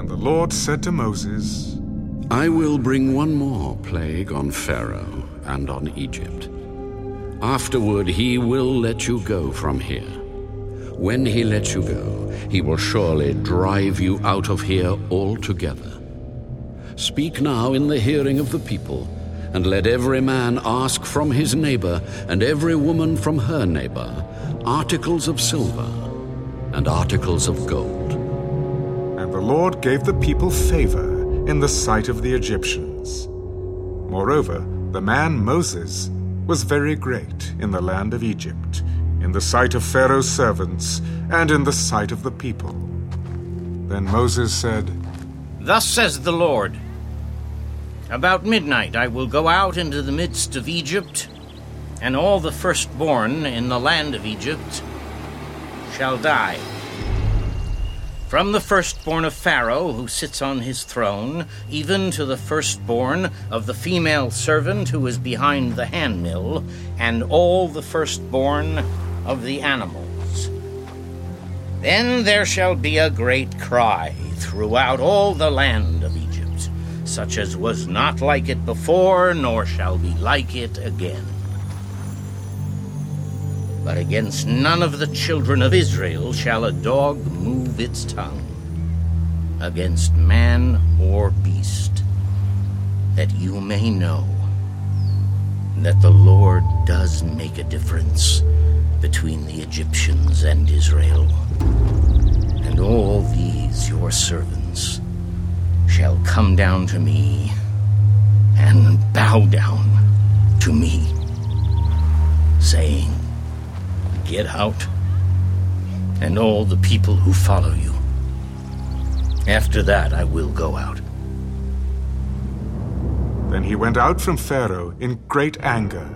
And the Lord said to Moses, I will bring one more plague on Pharaoh and on Egypt. Afterward, he will let you go from here. When he lets you go, he will surely drive you out of here altogether. Speak now in the hearing of the people, and let every man ask from his neighbor, and every woman from her neighbor, articles of silver and articles of gold. And the Lord gave the people favor in the sight of the Egyptians. Moreover, the man Moses was very great in the land of Egypt, in the sight of Pharaoh's servants, and in the sight of the people. Then Moses said, Thus says the Lord About midnight I will go out into the midst of Egypt, and all the firstborn in the land of Egypt shall die. From the firstborn of Pharaoh, who sits on his throne, even to the firstborn of the female servant who is behind the handmill, and all the firstborn of the animals. Then there shall be a great cry throughout all the land of Egypt, such as was not like it before, nor shall be like it again. But against none of the children of Israel shall a dog move its tongue, against man or beast, that you may know that the Lord does make a difference between the Egyptians and Israel. And all these your servants shall come down to me and bow down to me, saying, Get out, and all the people who follow you. After that, I will go out. Then he went out from Pharaoh in great anger.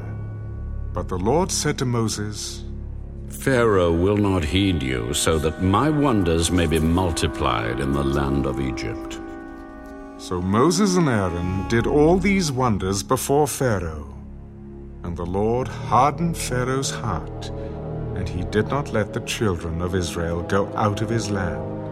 But the Lord said to Moses, Pharaoh will not heed you, so that my wonders may be multiplied in the land of Egypt. So Moses and Aaron did all these wonders before Pharaoh. And the Lord hardened Pharaoh's heart, and he did not let the children of Israel go out of his land.